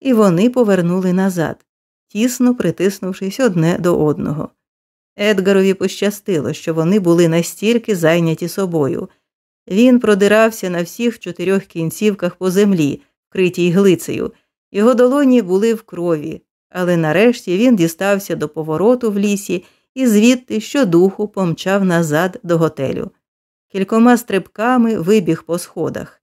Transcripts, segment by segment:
і вони повернули назад, тісно притиснувшись одне до одного. Едгарові пощастило, що вони були настільки зайняті собою. Він продирався на всіх чотирьох кінцівках по землі, вкритій глицею, його долоні були в крові, але нарешті він дістався до повороту в лісі і звідти щодуху помчав назад до готелю. Кількома стрибками вибіг по сходах.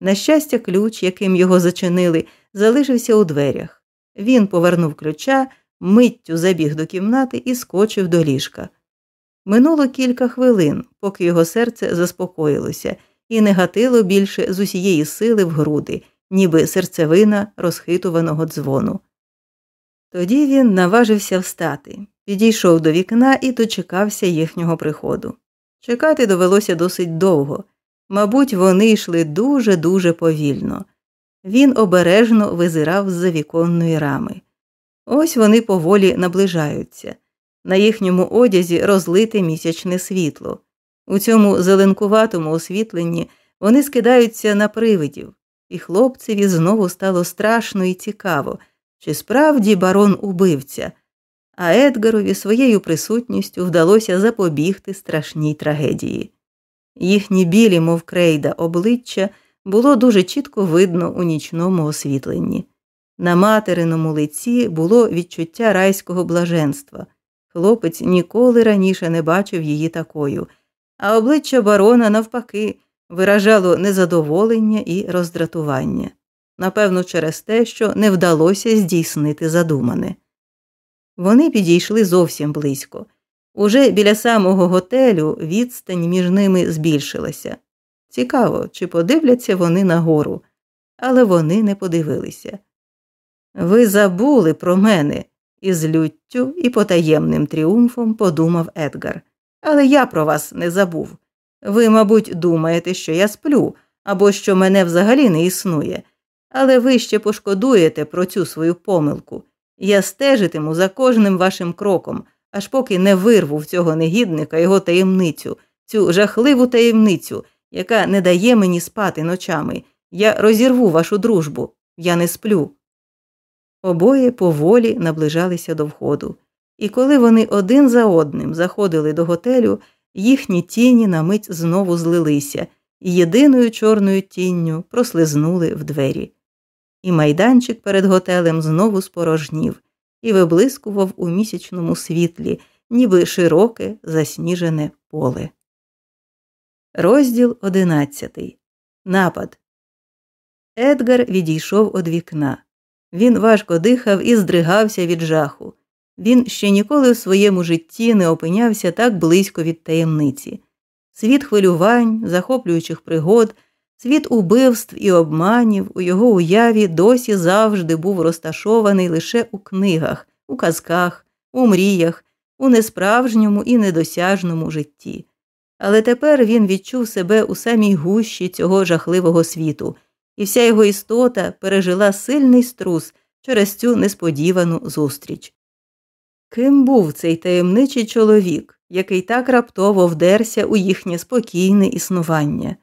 На щастя, ключ, яким його зачинили, залишився у дверях. Він повернув ключа, миттю забіг до кімнати і скочив до ліжка. Минуло кілька хвилин, поки його серце заспокоїлося, і не гатило більше з усієї сили в груди, ніби серцевина розхитуваного дзвону. Тоді він наважився встати, підійшов до вікна і дочекався їхнього приходу. Чекати довелося досить довго. Мабуть, вони йшли дуже дуже повільно. Він обережно визирав з за віконної рами. Ось вони поволі наближаються. На їхньому одязі розлите місячне світло. У цьому зеленкуватому освітленні вони скидаються на привидів, і хлопцеві знову стало страшно і цікаво, чи справді барон убивця, а Едгарові своєю присутністю вдалося запобігти страшній трагедії. Їхні білі, мов крейда, обличчя було дуже чітко видно у нічному освітленні. На материному лиці було відчуття райського блаженства. Хлопець ніколи раніше не бачив її такою, а обличчя барона, навпаки, виражало незадоволення і роздратування, напевно, через те, що не вдалося здійснити задумане. Вони підійшли зовсім близько. Уже біля самого готелю відстань між ними збільшилася. Цікаво, чи подивляться вони нагору, але вони не подивилися. Ви забули про мене, із люттю і потаємним тріумфом подумав Едгар. Але я про вас не забув. Ви, мабуть, думаєте, що я сплю або що мене взагалі не існує, але ви ще пошкодуєте про цю свою помилку. Я стежитиму за кожним вашим кроком, аж поки не вирву в цього негідника його таємницю, цю жахливу таємницю, яка не дає мені спати ночами. Я розірву вашу дружбу, я не сплю. Обоє поволі наближалися до входу, і коли вони один за одним заходили до готелю, їхні тіні на мить знову злилися і єдиною чорною тінню прослизнули в двері. І майданчик перед готелем знову спорожнів і виблискував у місячному світлі, ніби широке засніжене поле. Розділ одинадцятий. Напад. Едгар відійшов від вікна. Він важко дихав і здригався від жаху. Він ще ніколи в своєму житті не опинявся так близько від таємниці. Світ хвилювань, захоплюючих пригод, світ убивств і обманів у його уяві досі завжди був розташований лише у книгах, у казках, у мріях, у несправжньому і недосяжному житті. Але тепер він відчув себе у самій гущі цього жахливого світу, і вся його істота пережила сильний струс через цю несподівану зустріч. Ким був цей таємничий чоловік, який так раптово вдерся у їхнє спокійне існування?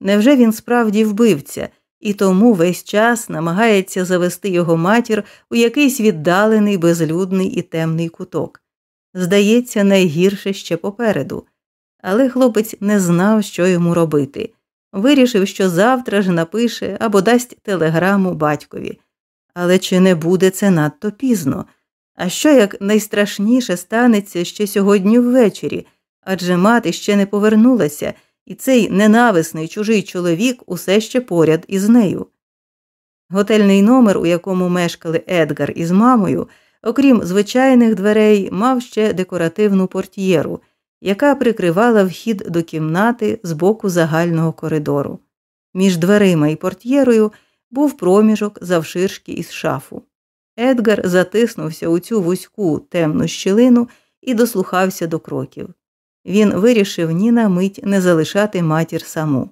Невже він справді вбивця і тому весь час намагається завести його матір у якийсь віддалений, безлюдний і темний куток? Здається, найгірше ще попереду. Але хлопець не знав, що йому робити. Вирішив, що завтра ж напише або дасть телеграму батькові. Але чи не буде це надто пізно? А що як найстрашніше станеться ще сьогодні ввечері, адже мати ще не повернулася, і цей ненависний чужий чоловік усе ще поряд із нею. Готельний номер, у якому мешкали Едгар із мамою, окрім звичайних дверей, мав ще декоративну портьєру, яка прикривала вхід до кімнати з боку загального коридору. Між дверима і портьєрою був проміжок завширшки із шафу. Едгар затиснувся у цю вузьку темну щілину і дослухався до кроків. Він вирішив ні на мить не залишати матір саму.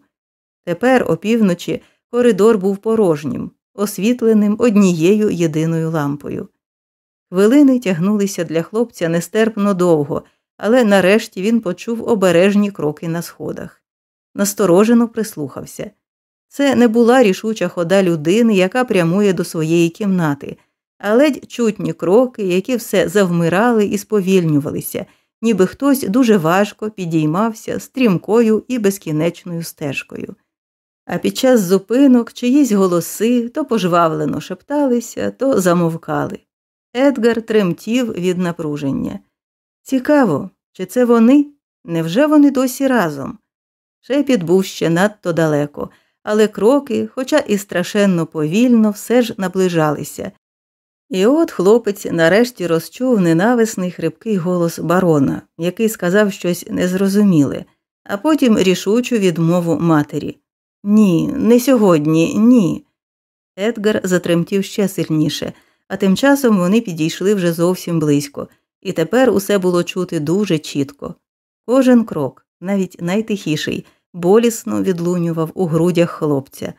Тепер, опівночі, коридор був порожнім, освітленим однією єдиною лампою. Хвилини тягнулися для хлопця нестерпно довго, але нарешті він почув обережні кроки на сходах. Насторожено прислухався. Це не була рішуча хода людини, яка прямує до своєї кімнати, а ледь чутні кроки, які все завмирали і сповільнювалися, ніби хтось дуже важко підіймався стрімкою і безкінечною стежкою. А під час зупинок чиїсь голоси то пожвавлено шепталися, то замовкали. Едгар тремтів від напруження. Цікаво, чи це вони? Невже вони досі разом? Шепіт був ще надто далеко, але кроки, хоча і страшенно повільно, все ж наближалися. І от хлопець нарешті розчув ненависний хрипкий голос барона, який сказав щось незрозуміле, а потім рішучу відмову матері. Ні, не сьогодні, ні. Едгар затремтів ще сильніше, а тим часом вони підійшли вже зовсім близько, і тепер усе було чути дуже чітко. Кожен крок, навіть найтихіший, болісно відлунював у грудях хлопця.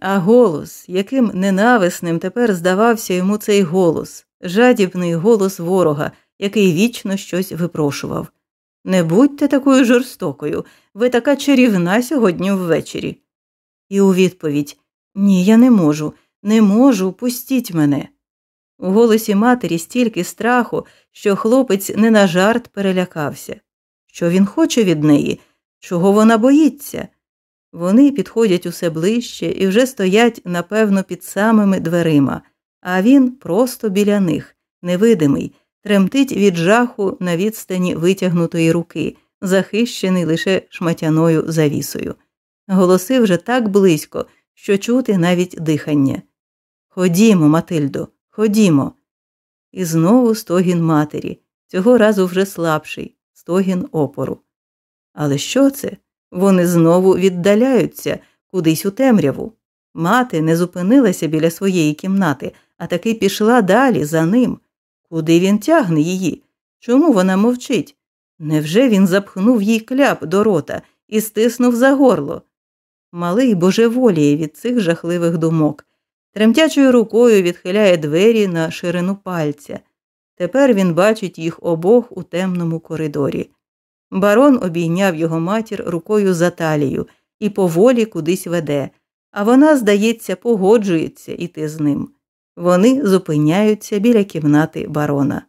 А голос, яким ненависним тепер здавався йому цей голос, жадібний голос ворога, який вічно щось випрошував. Не будьте такою жорстокою, ви така чарівна сьогодні ввечері. І у відповідь Ні, я не можу, не можу, пустіть мене. У голосі матері стільки страху, що хлопець не на жарт перелякався. Що він хоче від неї, чого вона боїться? Вони підходять усе ближче і вже стоять, напевно, під самими дверима, а він просто біля них, невидимий, тремтить від жаху на відстані витягнутої руки, захищений лише шматяною завісою. Голоси вже так близько, що чути навіть дихання. Ходімо, Матильдо, ходімо. І знову стогін матері, цього разу вже слабший, стогін опору. Але що це? Вони знову віддаляються кудись у темряву. Мати не зупинилася біля своєї кімнати, а таки пішла далі за ним. Куди він тягне її? Чому вона мовчить? Невже він запхнув їй кляп до рота і стиснув за горло? Малий божеволіє від цих жахливих думок. Тремтячою рукою відхиляє двері на ширину пальця. Тепер він бачить їх обох у темному коридорі. Барон обійняв його матір рукою за талію і поволі кудись веде, а вона, здається, погоджується іти з ним. Вони зупиняються біля кімнати барона.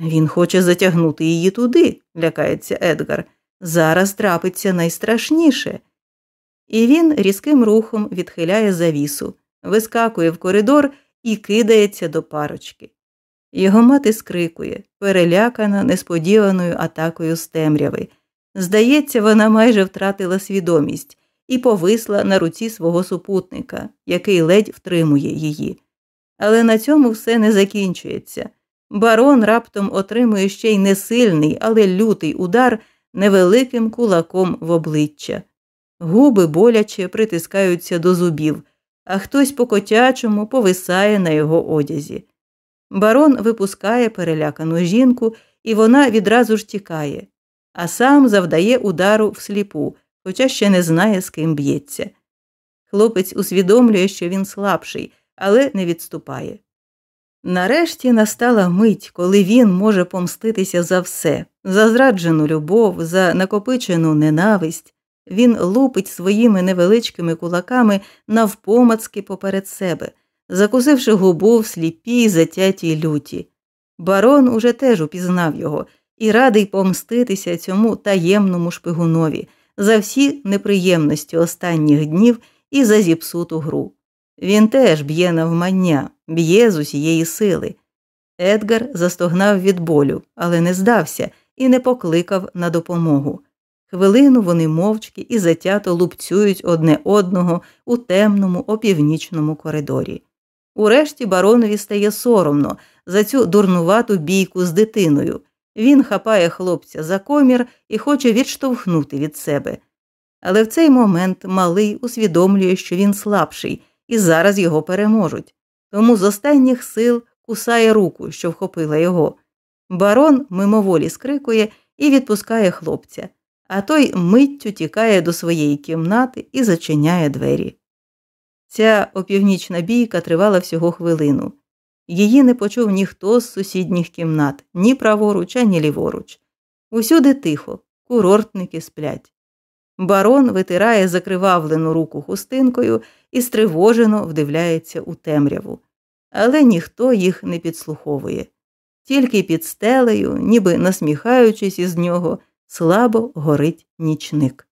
Він хоче затягнути її туди, лякається Едгар. Зараз трапиться найстрашніше. І він різким рухом відхиляє завісу, вискакує в коридор і кидається до парочки. Його мати скрикує, перелякана несподіваною атакою з темряви. Здається, вона майже втратила свідомість і повисла на руці свого супутника, який ледь втримує її. Але на цьому все не закінчується. Барон раптом отримує ще й не сильний, але лютий удар невеликим кулаком в обличчя. Губи боляче притискаються до зубів, а хтось по котячому повисає на його одязі. Барон випускає перелякану жінку, і вона відразу ж тікає, а сам завдає удару всліпу, хоча ще не знає, з ким б'ється. Хлопець усвідомлює, що він слабший, але не відступає. Нарешті настала мить, коли він може помститися за все, за зраджену любов, за накопичену ненависть. Він лупить своїми невеличкими кулаками навпомацки поперед себе, закусивши губу в сліпій затятій люті. Барон уже теж упізнав його і радий помститися цьому таємному шпигунові за всі неприємності останніх днів і за зіпсуту гру. Він теж б'є навмання, б'є з усієї сили. Едгар застогнав від болю, але не здався і не покликав на допомогу. Хвилину вони мовчки і затято лупцюють одне одного у темному опівнічному коридорі. Урешті баронові стає соромно за цю дурнувату бійку з дитиною. Він хапає хлопця за комір і хоче відштовхнути від себе. Але в цей момент малий усвідомлює, що він слабший, і зараз його переможуть. Тому з останніх сил кусає руку, що вхопила його. Барон мимоволі скрикує і відпускає хлопця, а той миттю тікає до своєї кімнати і зачиняє двері. Ця опівнічна бійка тривала всього хвилину. Її не почув ніхто з сусідніх кімнат, ні праворуч, ані ліворуч. Усюди тихо, курортники сплять. Барон витирає закривавлену руку хустинкою і стривожено вдивляється у темряву. Але ніхто їх не підслуховує. Тільки під стелею, ніби насміхаючись із нього, слабо горить нічник.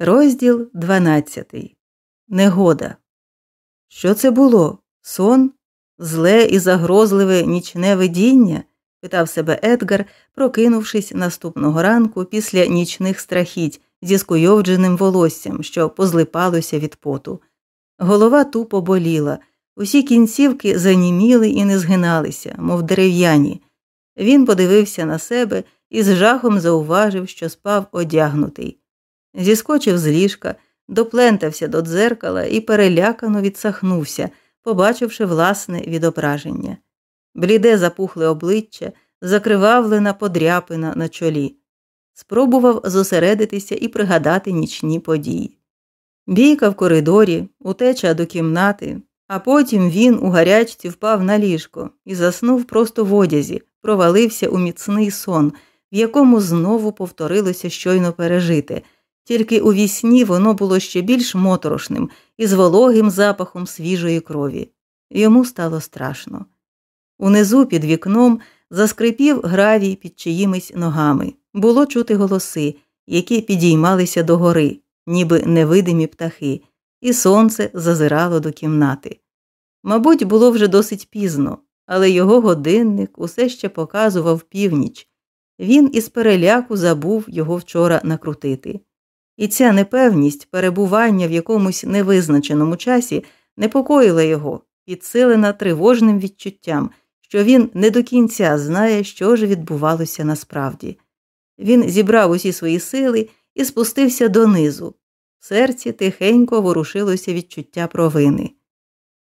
Розділ 12. Негода. Що це було? Сон? Зле і загрозливе нічне видіння? питав себе Едгар, прокинувшись наступного ранку після нічних страхіть зі скуйовдженим волоссям, що позлипалося від поту. Голова тупо боліла, усі кінцівки заніміли і не згиналися, мов дерев'яні. Він подивився на себе і з жахом зауважив, що спав одягнутий. Зіскочив з ліжка, доплентався до дзеркала і перелякано відсахнувся, побачивши власне відображення. Бліде запухле обличчя, закривавлена подряпина на чолі. Спробував зосередитися і пригадати нічні події. Бійка в коридорі, утеча до кімнати, а потім він у гарячці впав на ліжко і заснув просто в одязі, провалився у міцний сон, в якому знову повторилося щойно пережити, тільки у вісні воно було ще більш моторошним і з вологим запахом свіжої крові. Йому стало страшно. Унизу під вікном заскрипів гравій під чиїмись ногами. Було чути голоси, які підіймалися догори, ніби невидимі птахи, і сонце зазирало до кімнати. Мабуть, було вже досить пізно, але його годинник усе ще показував північ. Він із переляку забув його вчора накрутити. І ця непевність перебування в якомусь невизначеному часі непокоїла його, підсилена тривожним відчуттям, що він не до кінця знає, що ж відбувалося насправді. Він зібрав усі свої сили і спустився донизу. В серці тихенько ворушилося відчуття провини.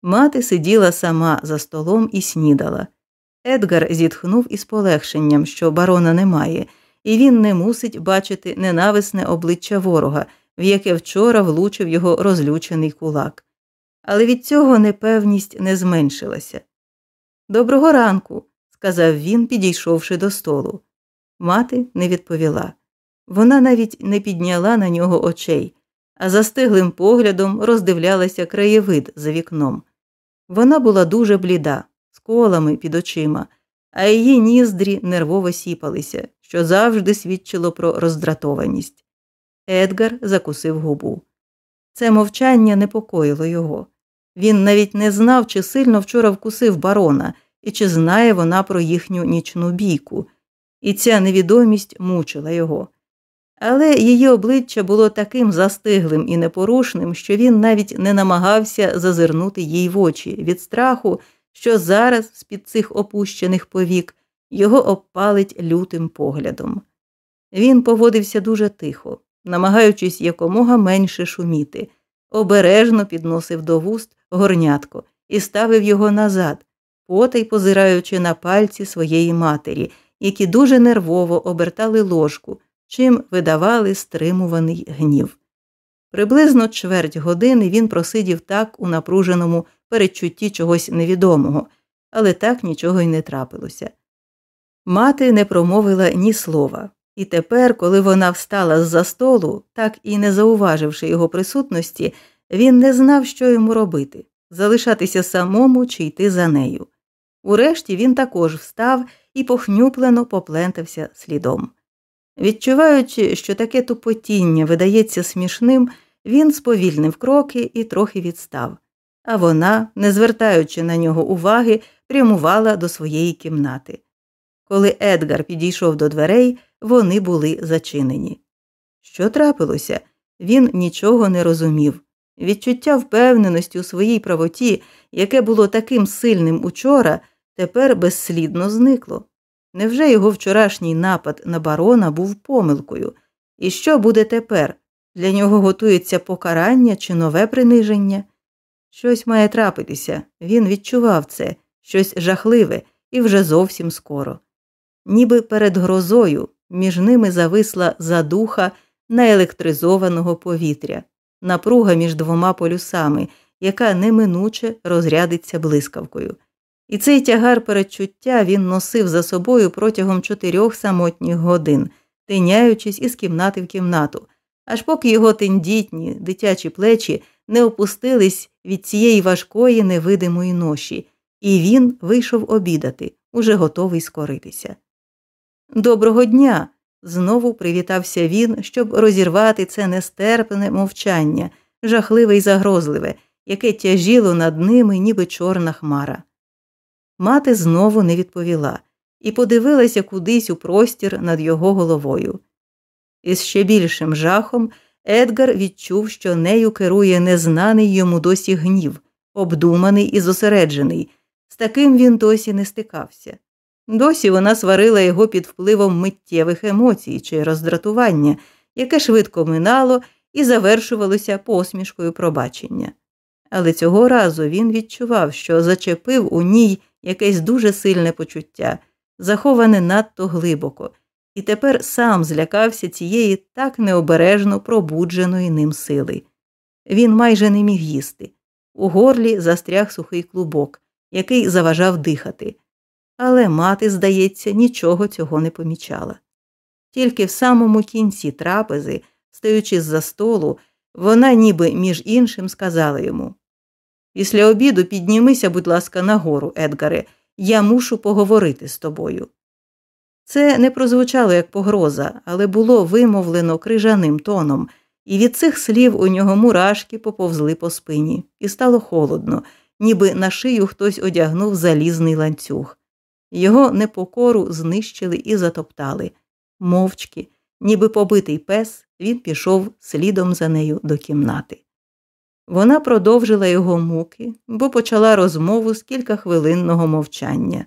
Мати сиділа сама за столом і снідала. Едгар зітхнув із полегшенням, що барона немає, і він не мусить бачити ненависне обличчя ворога, в яке вчора влучив його розлючений кулак. Але від цього непевність не зменшилася. Доброго ранку, сказав він, підійшовши до столу. Мати не відповіла. Вона навіть не підняла на нього очей, а застиглим поглядом роздивлялася краєвид за вікном. Вона була дуже бліда, з колами під очима, а її ніздрі нервово сіпалися, що завжди свідчило про роздратованість. Едгар закусив губу. Це мовчання непокоїло його. Він навіть не знав, чи сильно вчора вкусив барона і чи знає вона про їхню нічну бійку, і ця невідомість мучила його. Але її обличчя було таким застиглим і непорушним, що він навіть не намагався зазирнути їй в очі від страху, що зараз, з під цих опущених повік, його обпалить лютим поглядом. Він поводився дуже тихо, намагаючись якомога менше шуміти, обережно підносив до вуст горнятко і ставив його назад, потай позираючи на пальці своєї матері, які дуже нервово обертали ложку, чим видавали стримуваний гнів. Приблизно чверть години він просидів так у напруженому передчутті чогось невідомого, але так нічого й не трапилося. Мати не промовила ні слова, і тепер, коли вона встала з за столу, так і не зауваживши його присутності, він не знав, що йому робити залишатися самому чи йти за нею. Урешті він також встав і похнюплено поплентався слідом. Відчуваючи, що таке тупотіння видається смішним, він сповільнив кроки і трохи відстав, а вона, не звертаючи на нього уваги, прямувала до своєї кімнати. Коли Едгар підійшов до дверей, вони були зачинені. Що трапилося? Він нічого не розумів. Відчуття впевненості у своїй правоті, яке було таким сильним учора, тепер безслідно зникло. Невже його вчорашній напад на барона був помилкою? І що буде тепер? Для нього готується покарання чи нове приниження? Щось має трапитися, він відчував це, щось жахливе і вже зовсім скоро. Ніби перед грозою між ними зависла задуха наелектризованого повітря, напруга між двома полюсами, яка неминуче розрядиться блискавкою. І цей тягар передчуття він носив за собою протягом чотирьох самотніх годин, тиняючись із кімнати в кімнату, аж поки його тендітні дитячі плечі не опустились від цієї важкої невидимої ноші, і він вийшов обідати, уже готовий скоритися. Доброго дня! знову привітався він, щоб розірвати це нестерпне мовчання, жахливе й загрозливе, яке тяжіло над ними, ніби чорна хмара. Мати знову не відповіла і подивилася кудись у простір над його головою. Із ще більшим жахом Едгар відчув, що нею керує незнаний йому досі гнів, обдуманий і зосереджений, з таким він досі не стикався. Досі вона сварила його під впливом миттєвих емоцій чи роздратування, яке швидко минало і завершувалося посмішкою пробачення. Але цього разу він відчував, що зачепив у ній якесь дуже сильне почуття, заховане надто глибоко, і тепер сам злякався цієї так необережно пробудженої ним сили. Він майже не міг їсти. У горлі застряг сухий клубок, який заважав дихати. Але мати, здається, нічого цього не помічала. Тільки в самому кінці трапези, стаючи з за столу, вона, ніби між іншим, сказала йому Після обіду піднімися, будь ласка, нагору, Едгаре, я мушу поговорити з тобою. Це не прозвучало як погроза, але було вимовлено крижаним тоном, і від цих слів у нього мурашки поповзли по спині, і стало холодно, ніби на шию хтось одягнув залізний ланцюг. Його непокору знищили і затоптали. Мовчки, ніби побитий пес, він пішов слідом за нею до кімнати. Вона продовжила його муки, бо почала розмову з кількахвилинного мовчання.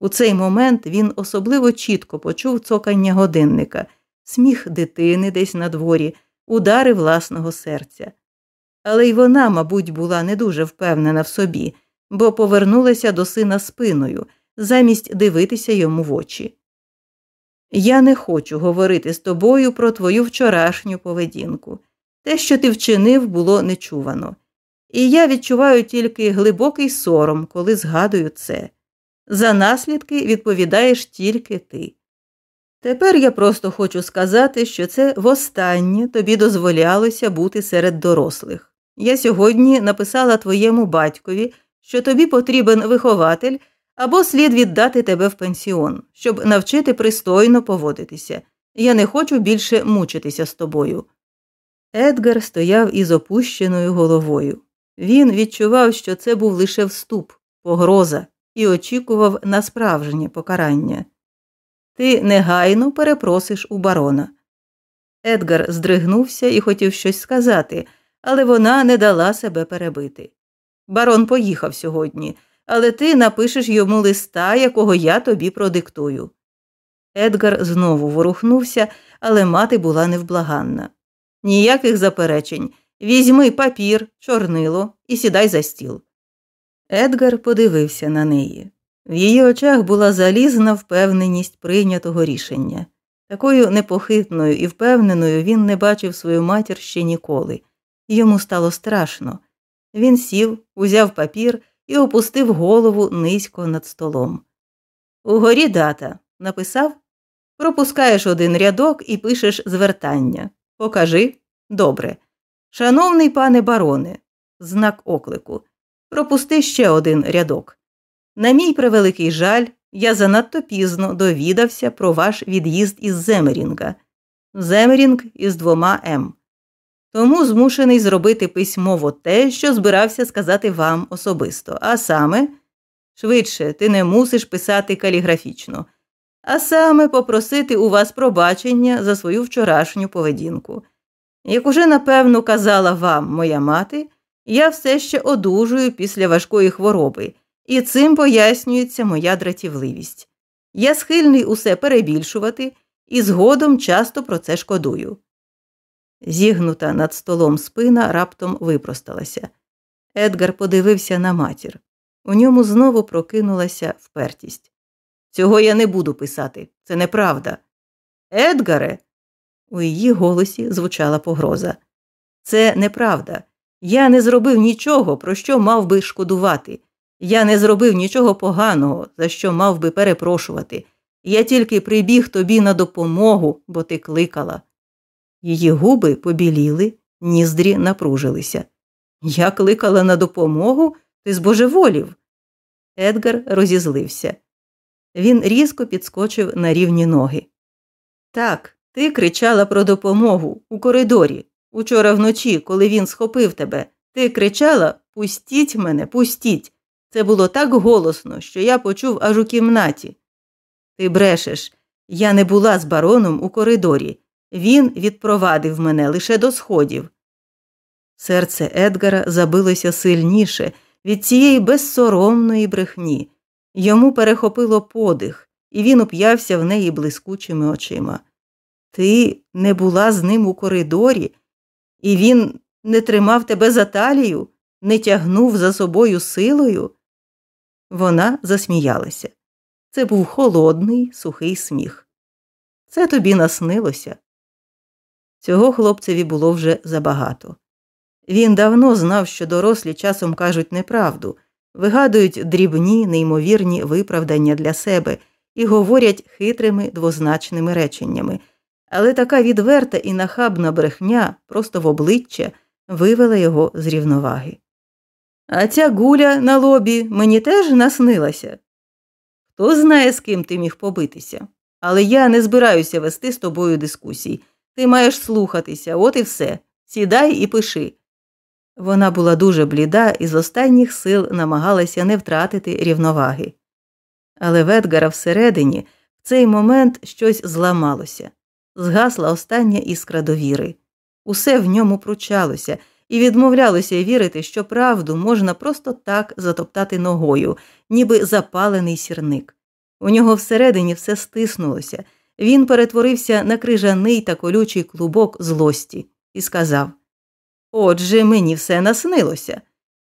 У цей момент він особливо чітко почув цокання годинника, сміх дитини десь на дворі, удари власного серця. Але й вона, мабуть, була не дуже впевнена в собі, бо повернулася до сина спиною, замість дивитися йому в очі. Я не хочу говорити з тобою про твою вчорашню поведінку. Те, що ти вчинив, було нечувано. І я відчуваю тільки глибокий сором, коли згадую це. За наслідки відповідаєш тільки ти. Тепер я просто хочу сказати, що це востаннє тобі дозволялося бути серед дорослих. Я сьогодні написала твоєму батькові, що тобі потрібен вихователь або слід віддати тебе в пенсіон, щоб навчити пристойно поводитися. Я не хочу більше мучитися з тобою. Едгар стояв із опущеною головою. Він відчував, що це був лише вступ, погроза, і очікував на справжнє покарання. Ти негайно перепросиш у барона. Едгар здригнувся і хотів щось сказати, але вона не дала себе перебити. Барон поїхав сьогодні, але ти напишеш йому листа, якого я тобі продиктую. Едгар знову ворухнувся, але мати була невблаганна. Ніяких заперечень. Візьми папір, чорнило і сідай за стіл. Едгар подивився на неї. В її очах була залізна впевненість прийнятого рішення. Такою непохитною і впевненою він не бачив свою матір ще ніколи. Йому стало страшно. Він сів, узяв папір і опустив голову низько над столом. Угорі дата написав пропускаєш один рядок і пишеш звертання. Покажи добре. Шановний пане бароне, знак оклику. Пропусти ще один рядок. На мій превеликий жаль, я занадто пізно довідався про ваш від'їзд із Земерінга. Земерінг із двома М. Тому змушений зробити письмово те, що збирався сказати вам особисто, а саме, швидше, ти не мусиш писати каліграфічно, а саме попросити у вас пробачення за свою вчорашню поведінку. Як уже напевно казала вам моя мати, я все ще одужую після важкої хвороби, і цим пояснюється моя дратівливість. Я схильний усе перебільшувати і згодом часто про це шкодую. Зігнута над столом спина раптом випросталася. Едгар подивився на матір. У ньому знову прокинулася впертість. Цього я не буду писати, це неправда. Едгаре. У її голосі звучала погроза. Це неправда. Я не зробив нічого, про що мав би шкодувати. Я не зробив нічого поганого, за що мав би перепрошувати. Я тільки прибіг тобі на допомогу, бо ти кликала. Її губи побіліли, ніздрі напружилися. Я кликала на допомогу, ти збожеволів. Едгар розізлився. Він різко підскочив на рівні ноги. Так, ти кричала про допомогу у коридорі. Учора вночі, коли він схопив тебе, ти кричала Пустіть мене, пустіть. Це було так голосно, що я почув аж у кімнаті. Ти брешеш, я не була з бароном у коридорі. Він відпровадив мене лише до сходів. Серце Едгара забилося сильніше від цієї безсоромної брехні. Йому перехопило подих, і він уп'явся в неї блискучими очима. Ти не була з ним у коридорі, і він не тримав тебе за талію, не тягнув за собою силою. Вона засміялася. Це був холодний, сухий сміх. Це тобі наснилося. Цього хлопцеві було вже забагато. Він давно знав, що дорослі часом кажуть неправду, вигадують дрібні, неймовірні виправдання для себе і говорять хитрими двозначними реченнями, але така відверта і нахабна брехня просто в обличчя вивела його з рівноваги. А ця гуля на лобі мені теж наснилася. Хто знає, з ким ти міг побитися, але я не збираюся вести з тобою дискусій. Ти маєш слухатися, от і все. Сідай і пиши. Вона була дуже бліда і з останніх сил намагалася не втратити рівноваги. Але в Едгара всередині в цей момент щось зламалося, згасла остання іскра довіри. Усе в ньому пручалося і відмовлялося вірити, що правду можна просто так затоптати ногою, ніби запалений сірник. У нього всередині все стиснулося, він перетворився на крижаний та колючий клубок злості і сказав Отже, мені все наснилося.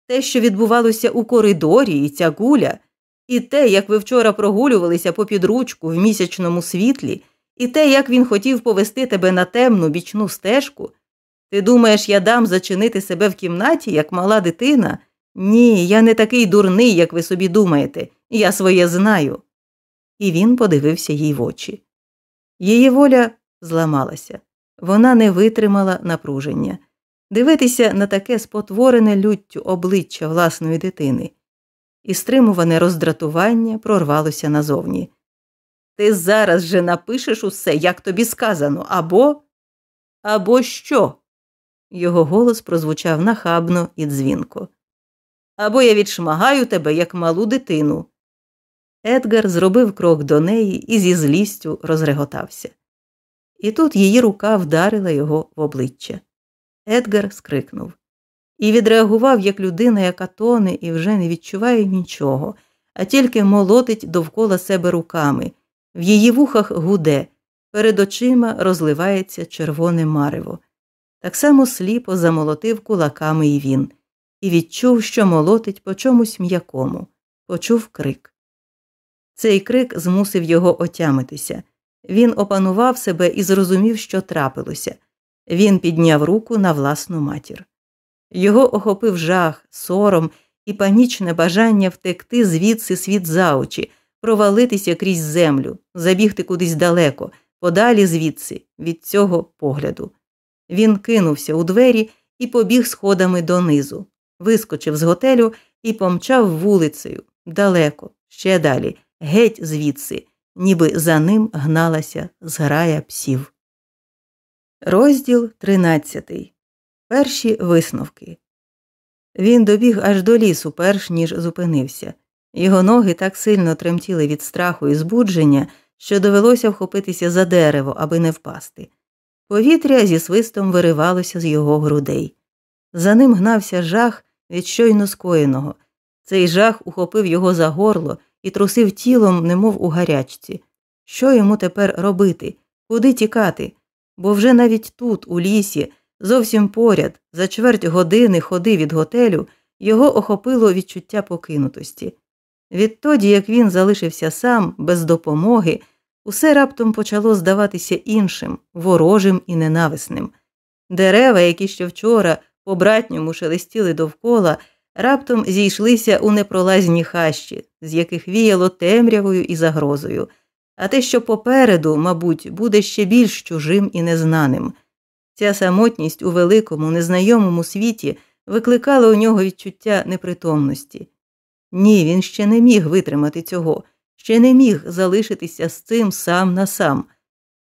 Те, що відбувалося у коридорі, і ця гуля, і те, як ви вчора прогулювалися по підручку в місячному світлі, і те, як він хотів повести тебе на темну бічну стежку. Ти думаєш, я дам зачинити себе в кімнаті, як мала дитина? Ні, я не такий дурний, як ви собі думаєте, я своє знаю. І він подивився їй в очі. Її воля зламалася, вона не витримала напруження. Дивитися на таке спотворене люттю обличчя власної дитини, і стримуване роздратування прорвалося назовні. Ти зараз же напишеш усе, як тобі сказано, або. Або що? Його голос прозвучав нахабно і дзвінко. Або я відшмагаю тебе, як малу дитину. Едгар зробив крок до неї і зі злістю розреготався. І тут її рука вдарила його в обличчя. Едгар скрикнув і відреагував як людина, яка тоне і вже не відчуває нічого, а тільки молотить довкола себе руками. В її вухах гуде, перед очима розливається червоне марево. Так само сліпо замолотив кулаками і він, і відчув, що молотить по чомусь м'якому, почув крик. Цей крик змусив його отямитися. Він опанував себе і зрозумів, що трапилося. Він підняв руку на власну матір. Його охопив жах, сором і панічне бажання втекти звідси світ за очі, провалитися крізь землю, забігти кудись далеко, подалі звідси, від цього погляду. Він кинувся у двері і побіг сходами донизу, вискочив з готелю і помчав вулицею далеко, ще далі, геть звідси, ніби за ним гналася зграя псів. Розділ 13. Перші висновки. Він добіг аж до лісу, перш ніж зупинився. Його ноги так сильно тремтіли від страху і збудження, що довелося вхопитися за дерево, аби не впасти. Повітря зі свистом виривалося з його грудей. За ним гнався жах від щойно скоєного. Цей жах ухопив його за горло і трусив тілом, немов у гарячці. Що йому тепер робити? Куди тікати? Бо вже навіть тут, у лісі, зовсім поряд, за чверть години ходи від готелю, його охопило відчуття покинутості. Відтоді, як він залишився сам, без допомоги, усе раптом почало здаватися іншим, ворожим і ненависним. Дерева, які ще вчора по братньому шелестіли довкола, раптом зійшлися у непролазні хащі, з яких віяло темрявою і загрозою, а те, що попереду, мабуть, буде ще більш чужим і незнаним. Ця самотність у великому, незнайомому світі викликала у нього відчуття непритомності. Ні, він ще не міг витримати цього, ще не міг залишитися з цим сам на сам.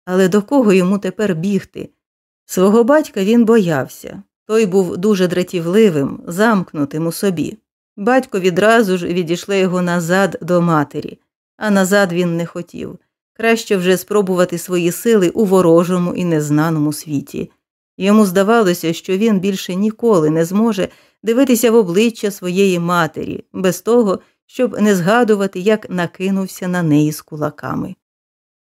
Але до кого йому тепер бігти? Свого батька він боявся. Той був дуже дратівливим, замкнутим у собі. Батько відразу ж відійшле його назад до матері, а назад він не хотів. Краще вже спробувати свої сили у ворожому і незнаному світі. Йому здавалося, що він більше ніколи не зможе дивитися в обличчя своєї матері, без того, щоб не згадувати, як накинувся на неї з кулаками.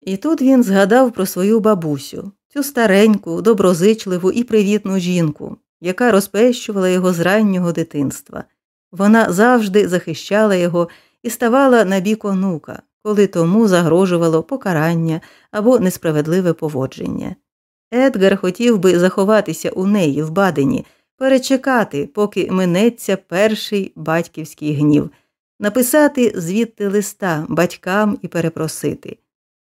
І тут він згадав про свою бабусю, цю стареньку, доброзичливу і привітну жінку, яка розпещувала його з раннього дитинства. Вона завжди захищала його і ставала на бік онука, коли тому загрожувало покарання або несправедливе поводження. Едгар хотів би заховатися у неї в бадені, перечекати, поки минеться перший батьківський гнів, написати звідти листа батькам і перепросити.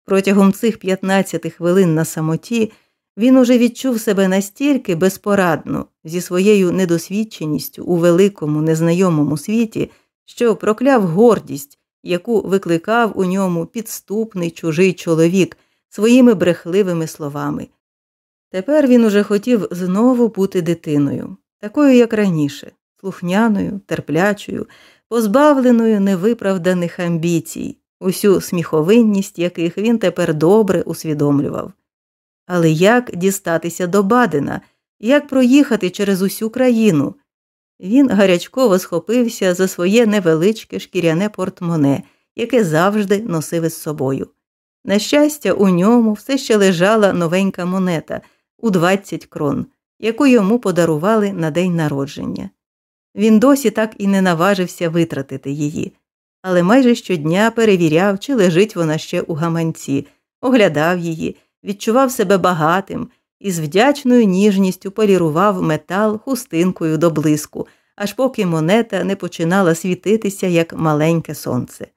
Протягом цих 15 хвилин на самоті він уже відчув себе настільки безпорадно зі своєю недосвідченістю у великому незнайомому світі, що прокляв гордість, яку викликав у ньому підступний чужий чоловік своїми брехливими словами. Тепер він уже хотів знову бути дитиною, такою, як раніше, слухняною, терплячою, позбавленою невиправданих амбіцій, усю сміховинність яких він тепер добре усвідомлював. Але як дістатися до Бадена, як проїхати через усю країну? Він гарячково схопився за своє невеличке шкіряне портмоне, яке завжди носив із собою. На щастя, у ньому все ще лежала новенька монета у 20 крон, яку йому подарували на день народження. Він досі так і не наважився витратити її, але майже щодня перевіряв, чи лежить вона ще у гаманці, оглядав її, відчував себе багатим і з вдячною ніжністю полірував метал хустинкою до блиску, аж поки монета не починала світитися, як маленьке сонце.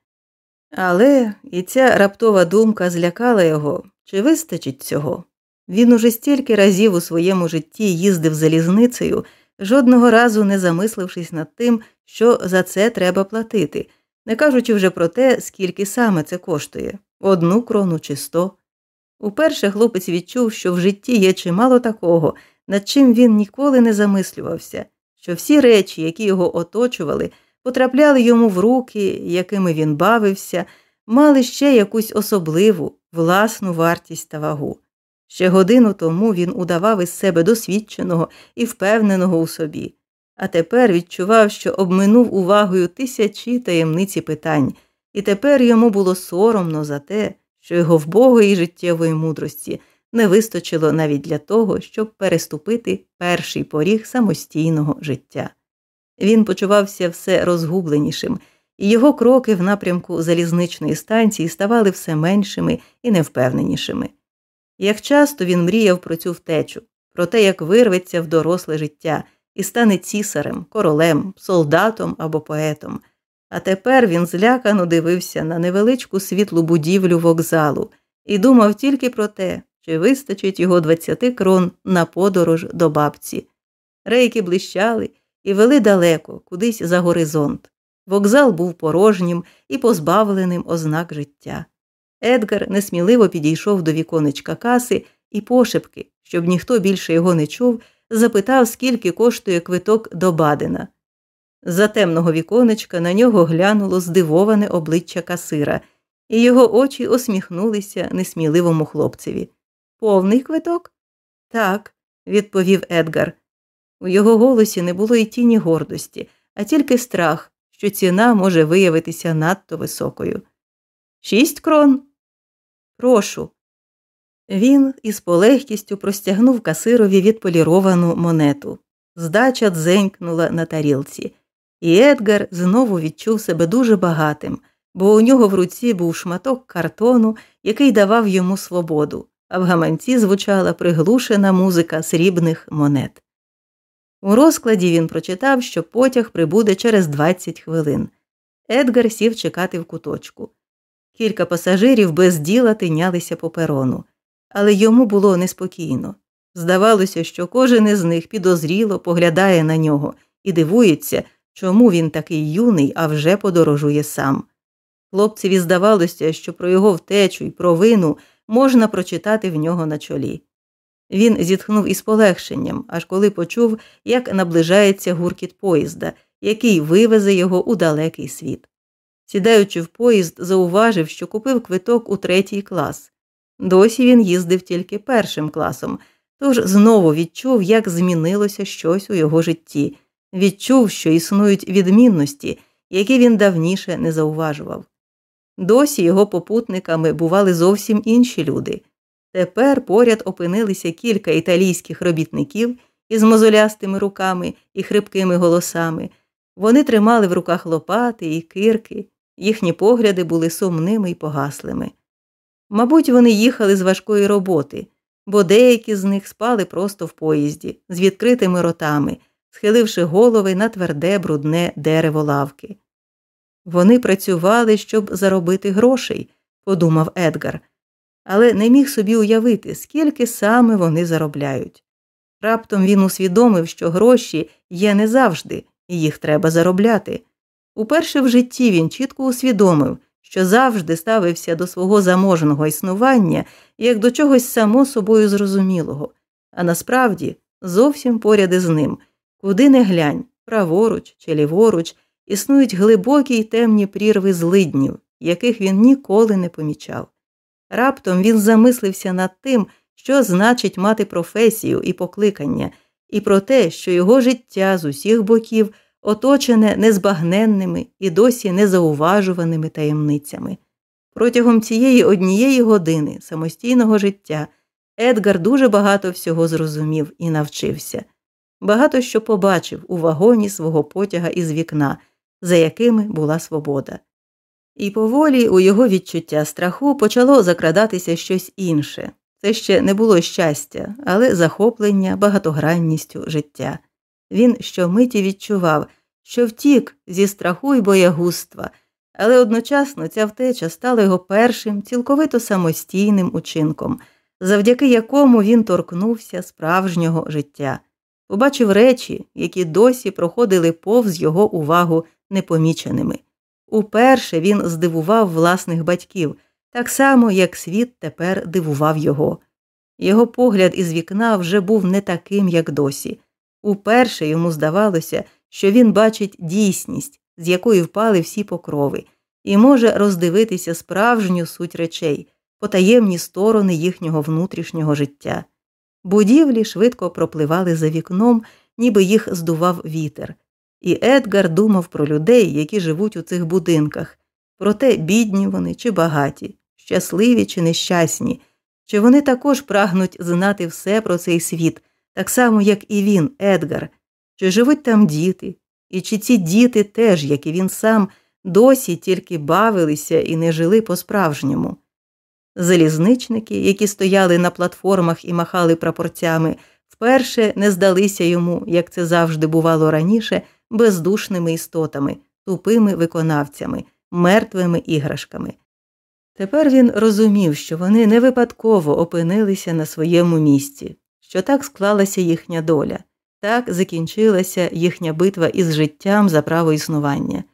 Але і ця раптова думка злякала його чи вистачить цього? Він уже стільки разів у своєму житті їздив залізницею, жодного разу не замислившись над тим, що за це треба платити, не кажучи вже про те, скільки саме це коштує одну крону чи сто. Уперше хлопець відчув, що в житті є чимало такого, над чим він ніколи не замислювався, що всі речі, які його оточували, потрапляли йому в руки, якими він бавився, мали ще якусь особливу, власну вартість та вагу. Ще годину тому він удавав із себе досвідченого і впевненого у собі, а тепер відчував, що обминув увагою тисячі таємниці питань, і тепер йому було соромно за те, що його вбогої життєвої мудрості не вистачило навіть для того, щоб переступити перший поріг самостійного життя. Він почувався все розгубленішим, і його кроки в напрямку залізничної станції ставали все меншими і невпевненішими. Як часто він мріяв про цю втечу, про те, як вирветься в доросле життя і стане цісарем, королем, солдатом або поетом. А тепер він злякано дивився на невеличку світлу будівлю вокзалу і думав тільки про те, чи вистачить його двадцяти крон на подорож до бабці. Рейки блищали і вели далеко, кудись за горизонт. Вокзал був порожнім і позбавленим ознак життя. Едгар несміливо підійшов до віконечка каси і пошепки, щоб ніхто більше його не чув, запитав, скільки коштує квиток до Бадена. За темного віконечка на нього глянуло здивоване обличчя касира, і його очі осміхнулися несміливому хлопцеві. Повний квиток? Так, відповів Едгар. У його голосі не було й тіні гордості, а тільки страх, що ціна може виявитися надто високою. Шість крон. Прошу. Він із полегкістю простягнув касирові відполіровану монету. Здача дзенькнула на тарілці, і Едгар знову відчув себе дуже багатим, бо у нього в руці був шматок картону, який давав йому свободу, а в гаманці звучала приглушена музика срібних монет. У розкладі він прочитав, що потяг прибуде через 20 хвилин. Едгар сів чекати в куточку. Кілька пасажирів без діла тинялися по перону, але йому було неспокійно. Здавалося, що кожен із них підозріло поглядає на нього і дивується, чому він такий юний, а вже подорожує сам. Хлопцеві здавалося, що про його втечу й провину можна прочитати в нього на чолі. Він зітхнув із полегшенням, аж коли почув, як наближається гуркіт поїзда, який вивезе його у далекий світ. Сідаючи в поїзд, зауважив, що купив квиток у третій клас. Досі він їздив тільки першим класом, тож знову відчув, як змінилося щось у його житті, відчув, що існують відмінності, які він давніше не зауважував. Досі його попутниками бували зовсім інші люди. Тепер поряд опинилися кілька італійських робітників із мозолястими руками і хрипкими голосами. Вони тримали в руках лопати і кирки, їхні погляди були сумними й погаслими. Мабуть, вони їхали з важкої роботи, бо деякі з них спали просто в поїзді, з відкритими ротами, схиливши голови на тверде, брудне дерево лавки. Вони працювали, щоб заробити грошей, подумав Едгар, але не міг собі уявити, скільки саме вони заробляють. Раптом він усвідомив, що гроші є не завжди, і їх треба заробляти. Уперше в житті він чітко усвідомив, що завжди ставився до свого заможного існування як до чогось само собою зрозумілого, а насправді зовсім поряд із ним, куди не глянь, праворуч чи ліворуч, існують глибокі й темні прірви злиднів, яких він ніколи не помічав. Раптом він замислився над тим, що значить мати професію і покликання, і про те, що його життя з усіх боків оточене незбагненними і досі незауважуваними таємницями. Протягом цієї однієї години самостійного життя Едгар дуже багато всього зрозумів і навчився, багато що побачив у вагоні свого потяга із вікна, за якими була свобода. І поволі у його відчуття страху почало закрадатися щось інше. Це ще не було щастя, але захоплення багатогранністю життя. Він щомиті відчував, що втік зі страху й боягузтва, але одночасно ця втеча стала його першим, цілковито самостійним учинком, завдяки якому він торкнувся справжнього життя, побачив речі, які досі проходили повз його увагу непоміченими. Уперше він здивував власних батьків, так само, як світ тепер дивував його. Його погляд із вікна вже був не таким, як досі. Уперше йому здавалося, що він бачить дійсність, з якої впали всі покрови, і може роздивитися справжню суть речей, потаємні сторони їхнього внутрішнього життя. Будівлі швидко пропливали за вікном, ніби їх здував вітер, і Едгар думав про людей, які живуть у цих будинках, про те, бідні вони чи багаті, щасливі чи нещасні, чи вони також прагнуть знати все про цей світ, так само, як і він, Едгар, чи живуть там діти, і чи ці діти теж, як і він сам, досі тільки бавилися і не жили по-справжньому. Залізничники, які стояли на платформах і махали прапорцями, вперше не здалися йому, як це завжди бувало раніше, бездушними істотами, тупими виконавцями, мертвими іграшками. Тепер він розумів, що вони не випадково опинилися на своєму місці, що так склалася їхня доля, так закінчилася їхня битва із життям за право існування.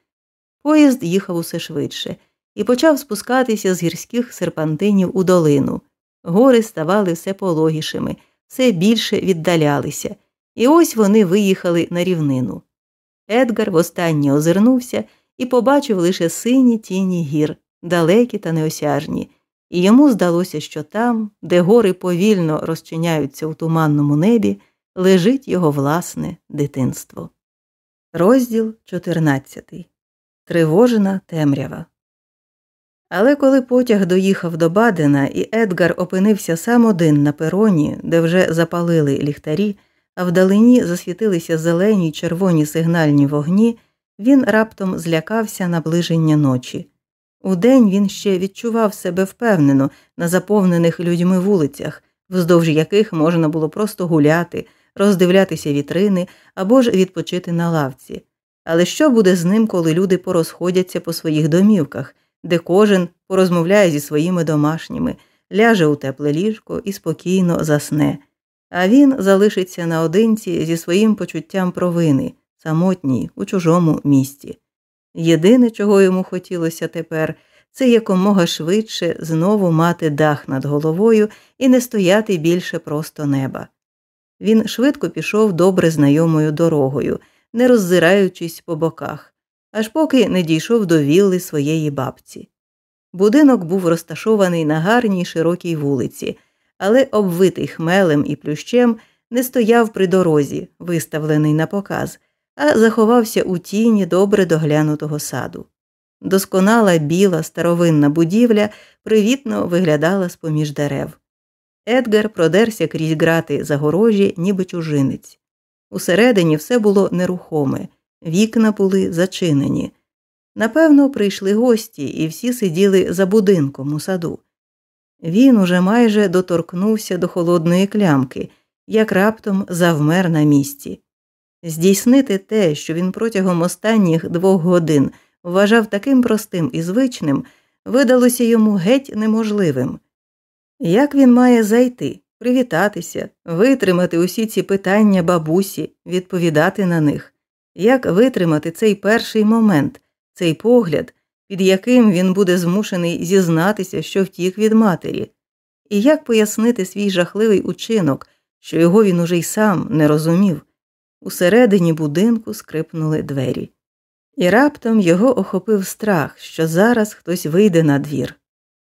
Поїзд їхав усе швидше і почав спускатися з гірських серпантинів у долину. Гори ставали все пологішими, все більше віддалялися, і ось вони виїхали на рівнину. Едгар востаннє озирнувся і побачив лише сині тіні гір, далекі та неосяжні, і йому здалося, що там, де гори повільно розчиняються у туманному небі, лежить його власне дитинство. Розділ 14. Тривожна темрява. Але коли потяг доїхав до Бадена, і Едгар опинився сам один на пероні, де вже запалили ліхтарі, а вдалині засвітилися зелені й червоні сигнальні вогні, він раптом злякався наближення ночі. Удень він ще відчував себе впевнено на заповнених людьми вулицях, вздовж яких можна було просто гуляти, роздивлятися вітрини або ж відпочити на лавці. Але що буде з ним, коли люди порозходяться по своїх домівках, де кожен порозмовляє зі своїми домашніми, ляже у тепле ліжко і спокійно засне? а він залишиться наодинці зі своїм почуттям провини, самотній у чужому місті. Єдине, чого йому хотілося тепер, це якомога швидше знову мати дах над головою і не стояти більше просто неба. Він швидко пішов добре знайомою дорогою, не роззираючись по боках, аж поки не дійшов до вілли своєї бабці. Будинок був розташований на гарній широкій вулиці, але обвитий хмелем і плющем не стояв при дорозі, виставлений на показ, а заховався у тіні добре доглянутого саду. Досконала біла старовинна будівля привітно виглядала з поміж дерев. Едгар продерся крізь грати загорожі, ніби чужинець. Усередині все було нерухоме, вікна були зачинені. Напевно, прийшли гості, і всі сиділи за будинком у саду. Він уже майже доторкнувся до холодної клямки, як раптом завмер на місці. Здійснити те, що він протягом останніх двох годин вважав таким простим і звичним, видалося йому геть неможливим. Як він має зайти, привітатися, витримати усі ці питання бабусі, відповідати на них, як витримати цей перший момент, цей погляд, під яким він буде змушений зізнатися, що втік від матері, і як пояснити свій жахливий учинок, що його він уже й сам не розумів. Усередині будинку скрипнули двері, і раптом його охопив страх, що зараз хтось вийде на двір.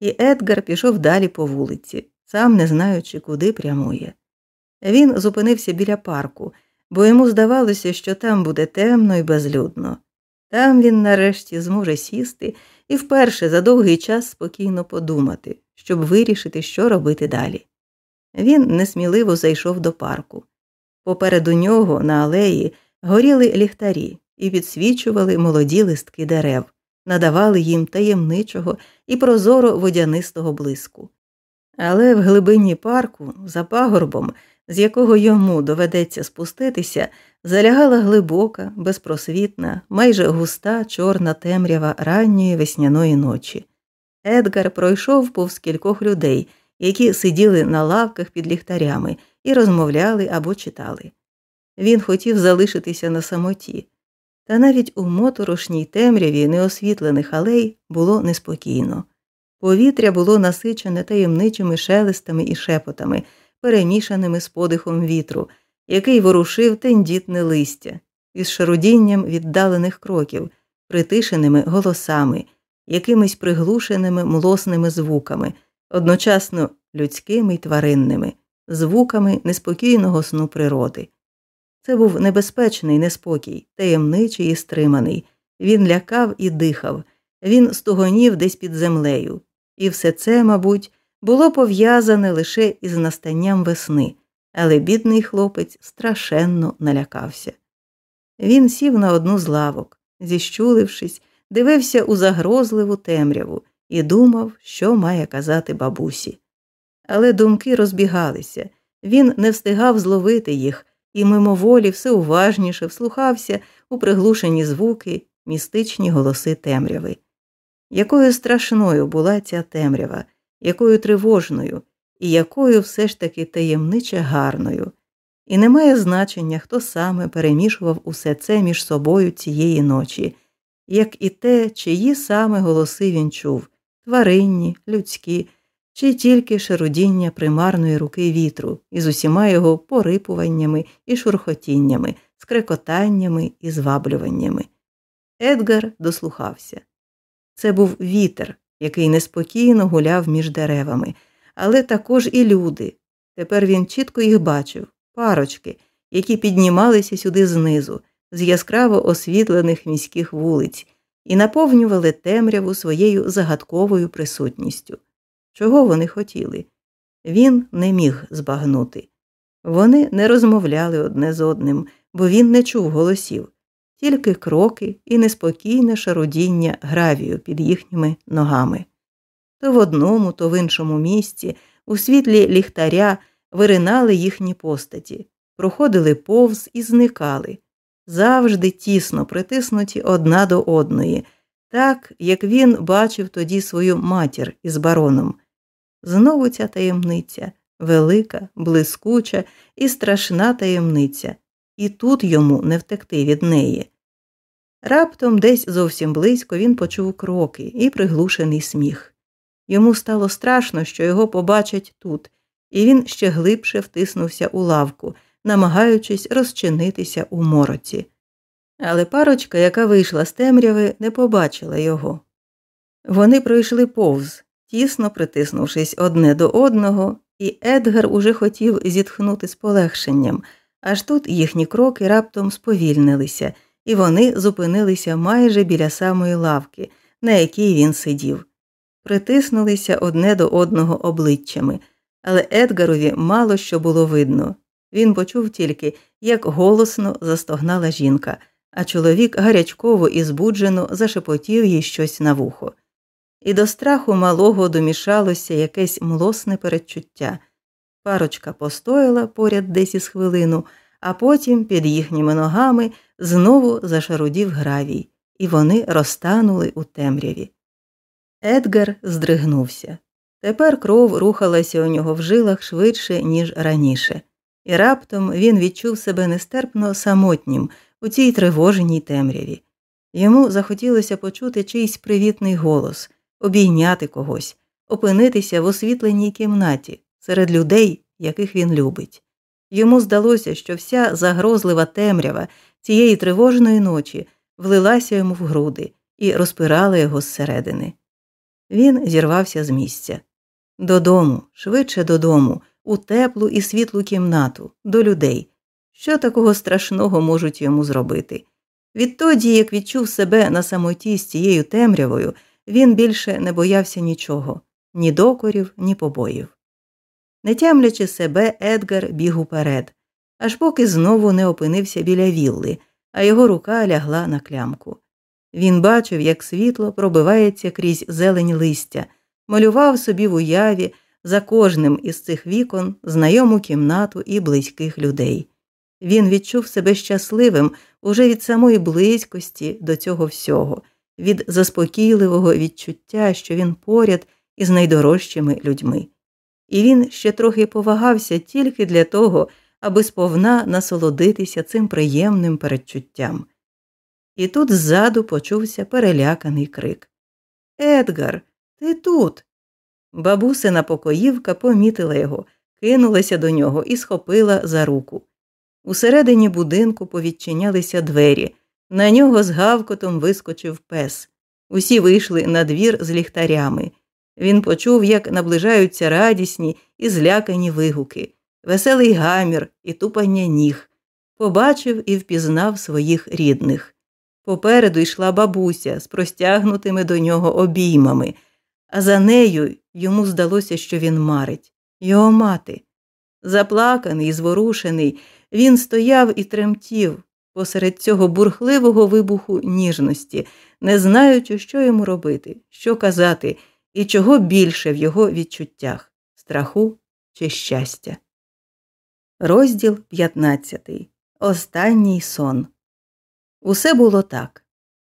І Едгар пішов далі по вулиці, сам не знаючи, куди прямує. Він зупинився біля парку, бо йому здавалося, що там буде темно і безлюдно. Там він нарешті зможе сісти і вперше за довгий час спокійно подумати, щоб вирішити, що робити далі. Він несміливо зайшов до парку. Попереду нього на алеї горіли ліхтарі і підсвічували молоді листки дерев, надавали їм таємничого і прозоро водянистого блиску. Але в глибині парку, за пагорбом, з якого йому доведеться спуститися, залягала глибока, безпросвітна, майже густа чорна темрява ранньої весняної ночі. Едгар пройшов повз кількох людей, які сиділи на лавках під ліхтарями і розмовляли або читали. Він хотів залишитися на самоті, та навіть у моторошній темряві неосвітлених алей було неспокійно. Повітря було насичене таємничими шелестами і шепотами, перемішаними з подихом вітру, який ворушив тендітне листя, із шарудінням віддалених кроків, притишеними голосами, якимись приглушеними млосними звуками, одночасно людськими й тваринними, звуками неспокійного сну природи. Це був небезпечний неспокій, таємничий і стриманий. Він лякав і дихав, він стогонів десь під землею, і все це, мабуть, було пов'язане лише із настанням весни, але бідний хлопець страшенно налякався. Він сів на одну з лавок, зіщулившись, дивився у загрозливу темряву і думав, що має казати бабусі. Але думки розбігалися, він не встигав зловити їх і мимоволі все уважніше вслухався у приглушені звуки, містичні голоси темряви. Якою страшною була ця темрява, якою тривожною, і якою все ж таки таємниче гарною, і не має значення, хто саме перемішував усе це між собою цієї ночі, як і те, чиї саме голоси він чув тваринні, людські, чи тільки шарудіння примарної руки вітру із усіма його порипуваннями і шурхотіннями, скрекотаннями і зваблюваннями. Едгар дослухався. Це був вітер, який неспокійно гуляв між деревами, але також і люди. Тепер він чітко їх бачив парочки, які піднімалися сюди знизу, з яскраво освітлених міських вулиць, і наповнювали темряву своєю загадковою присутністю. Чого вони хотіли? Він не міг збагнути. Вони не розмовляли одне з одним, бо він не чув голосів, тільки кроки і неспокійне шарудіння гравію під їхніми ногами. То в одному, то в іншому місці, у світлі ліхтаря виринали їхні постаті, проходили повз і зникали, завжди тісно притиснуті одна до одної, так як він бачив тоді свою матір із бароном. Знову ця таємниця, велика, блискуча і страшна таємниця, і тут йому не втекти від неї. Раптом десь зовсім близько він почув кроки і приглушений сміх. Йому стало страшно, що його побачать тут, і він ще глибше втиснувся у лавку, намагаючись розчинитися у мороці. Але парочка, яка вийшла з темряви, не побачила його. Вони пройшли повз, тісно притиснувшись одне до одного, і Едгар уже хотів зітхнути з полегшенням, аж тут їхні кроки раптом сповільнилися, і вони зупинилися майже біля самої лавки, на якій він сидів. Притиснулися одне до одного обличчями, але Едгарові мало що було видно. Він почув тільки, як голосно застогнала жінка, а чоловік гарячково і збуджено зашепотів їй щось на вухо і до страху малого домішалося якесь млосне передчуття. Парочка постояла поряд десь із хвилину, а потім під їхніми ногами знову зашарудів гравій, і вони розтанули у темряві. Едгар здригнувся. Тепер кров рухалася у нього в жилах швидше, ніж раніше, і раптом він відчув себе нестерпно самотнім у цій тривоженій темряві. Йому захотілося почути чийсь привітний голос, обійняти когось, опинитися в освітленій кімнаті серед людей, яких він любить. Йому здалося, що вся загрозлива темрява цієї тривожної ночі влилася йому в груди і розпирала його зсередини. Він зірвався з місця. Додому, швидше додому, у теплу і світлу кімнату, до людей. Що такого страшного можуть йому зробити? Відтоді, як відчув себе на самоті з цією темрявою, він більше не боявся нічого ні докорів, ні побоїв. Не тямлячи себе, Едгар біг уперед, аж поки знову не опинився біля вілли, а його рука лягла на клямку. Він бачив, як світло пробивається крізь зелень листя, малював собі в уяві за кожним із цих вікон знайому кімнату і близьких людей. Він відчув себе щасливим уже від самої близькості до цього всього від заспокійливого відчуття, що він поряд із найдорожчими людьми. І він ще трохи повагався тільки для того, аби сповна насолодитися цим приємним передчуттям. І тут ззаду почувся переляканий крик Едгар, ти тут. Бабусина покоївка помітила його, кинулася до нього і схопила за руку. Усередині будинку повідчинялися двері, на нього з гавкотом вискочив пес. Усі вийшли на двір з ліхтарями. Він почув, як наближаються радісні і злякані вигуки, веселий гамір і тупання ніг. Побачив і впізнав своїх рідних. Попереду йшла бабуся з простягнутими до нього обіймами, а за нею йому здалося, що він марить його мати. Заплаканий, зворушений, він стояв і тремтів, посеред цього бурхливого вибуху ніжності, не знаючи, що йому робити, що казати і чого більше в його відчуттях страху чи щастя. Розділ 15. Останній сон. Усе було так.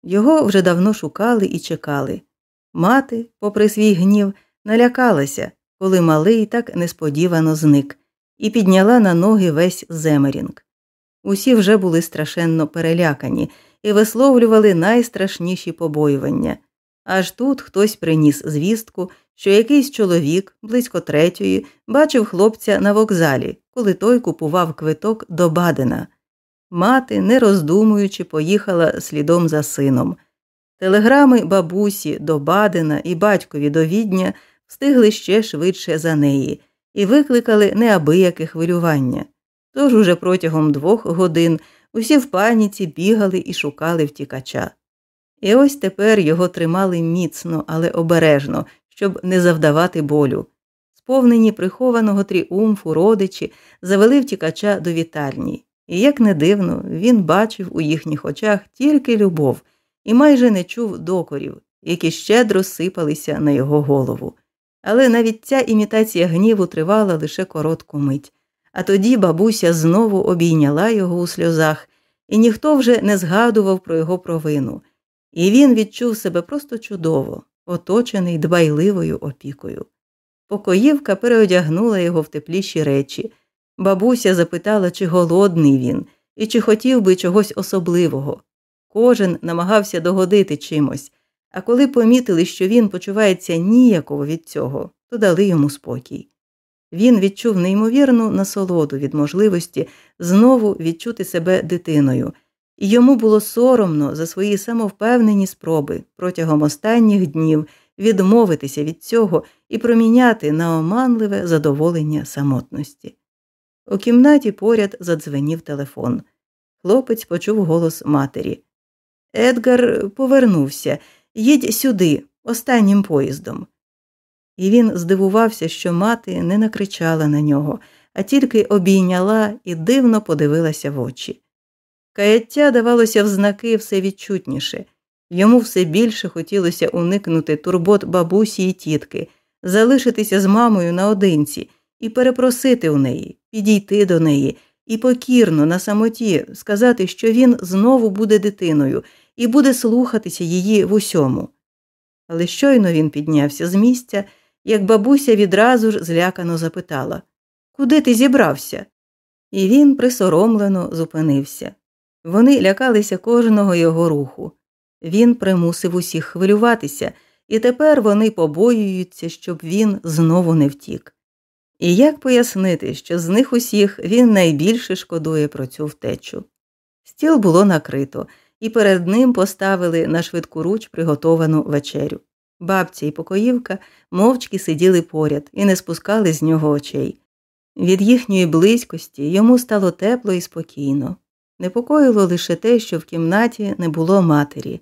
Його вже давно шукали і чекали. Мати, попри свій гнів, налякалася, коли малий так несподівано зник, і підняла на ноги весь Земерінг. Усі вже були страшенно перелякані і висловлювали найстрашніші побоювання. Аж тут хтось приніс звістку, що якийсь чоловік близько третьої бачив хлопця на вокзалі, коли той купував квиток до Бадена. Мати, не роздумуючи, поїхала слідом за сином. Телеграми бабусі до Бадена і батькові до відня встигли ще швидше за неї і викликали неабияке хвилювання. Тож уже протягом двох годин усі в паніці бігали і шукали втікача. І ось тепер його тримали міцно, але обережно, щоб не завдавати болю. Сповнені прихованого тріумфу родичі завели втікача до вітальні, і, як не дивно, він бачив у їхніх очах тільки любов і майже не чув докорів, які щедро сипалися на його голову. Але навіть ця імітація гніву тривала лише коротку мить. А тоді бабуся знову обійняла його у сльозах, і ніхто вже не згадував про його провину, і він відчув себе просто чудово, оточений дбайливою опікою. Покоївка переодягнула його в тепліші речі. Бабуся запитала, чи голодний він і чи хотів би чогось особливого. Кожен намагався догодити чимось, а коли помітили, що він почувається ніяково від цього, то дали йому спокій. Він відчув неймовірну насолоду від можливості знову відчути себе дитиною, і йому було соромно за свої самовпевнені спроби протягом останніх днів відмовитися від цього і проміняти на оманливе задоволення самотності. У кімнаті поряд задзвенів телефон. Хлопець почув голос матері. Едгар повернувся, їдь сюди, останнім поїздом. І він здивувався, що мати не накричала на нього, а тільки обійняла і дивно подивилася в очі. Каяття давалося в знаки все відчутніше, йому все більше хотілося уникнути турбот бабусі і тітки, залишитися з мамою наодинці і перепросити у неї, підійти до неї і покірно на самоті сказати, що він знову буде дитиною і буде слухатися її в усьому. Але щойно він піднявся з місця, як бабуся відразу ж злякано запитала Куди ти зібрався? І він присоромлено зупинився. Вони лякалися кожного його руху. Він примусив усіх хвилюватися, і тепер вони побоюються, щоб він знову не втік. І як пояснити, що з них усіх він найбільше шкодує про цю втечу? Стіл було накрито, і перед ним поставили на швидку руч приготовану вечерю. Бабця і покоївка мовчки сиділи поряд і не спускали з нього очей. Від їхньої близькості йому стало тепло і спокійно. Непокоїло лише те, що в кімнаті не було матері.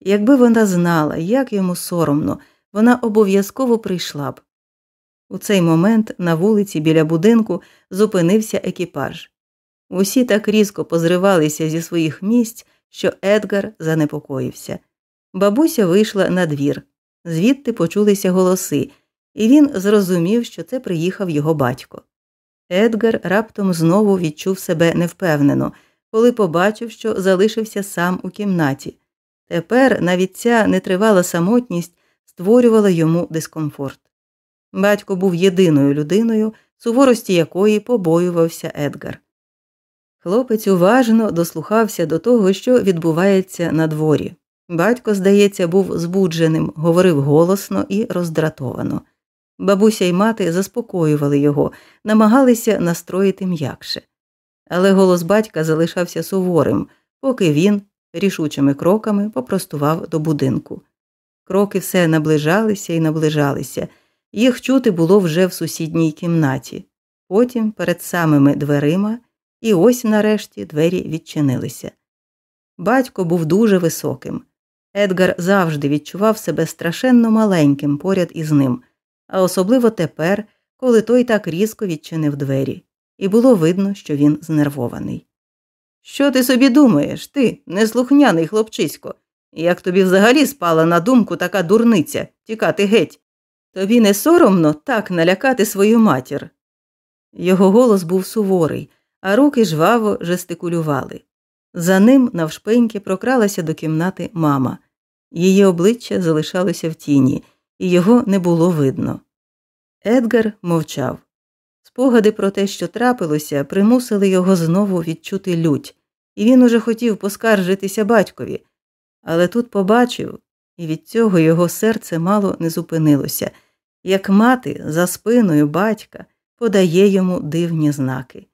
Якби вона знала, як йому соромно, вона обов'язково прийшла б. У цей момент на вулиці біля будинку зупинився екіпаж. Усі так різко позривалися зі своїх місць, що Едгар занепокоївся. Бабуся вийшла на двір. звідти почулися голоси, і він зрозумів, що це приїхав його батько. Едгар раптом знову відчув себе невпевнено, коли побачив, що залишився сам у кімнаті. Тепер навіть ця нетривала самотність створювала йому дискомфорт. Батько був єдиною людиною, суворості якої побоювався Едгар. Хлопець уважно дослухався до того, що відбувається на дворі. Батько, здається, був збудженим, говорив голосно і роздратовано. Бабуся й мати заспокоювали його, намагалися настроїти м'якше. Але голос батька залишався суворим, поки він рішучими кроками попростував до будинку. Кроки все наближалися і наближалися, їх чути було вже в сусідній кімнаті, потім перед самими дверима, і ось нарешті двері відчинилися. Батько був дуже високим. Едгар завжди відчував себе страшенно маленьким поряд із ним, а особливо тепер, коли той так різко відчинив двері, і було видно, що він знервований. Що ти собі думаєш, ти, неслухняний хлопчисько? Як тобі взагалі спала на думку така дурниця тікати геть? Тобі не соромно так налякати свою матір. Його голос був суворий, а руки жваво жестикулювали. За ним навшпиньки прокралася до кімнати мама. Її обличчя залишалося в тіні, і його не було видно. Едгар мовчав. Спогади про те, що трапилося, примусили його знову відчути лють, і він уже хотів поскаржитися батькові, але тут побачив, і від цього його серце мало не зупинилося, як мати за спиною батька подає йому дивні знаки,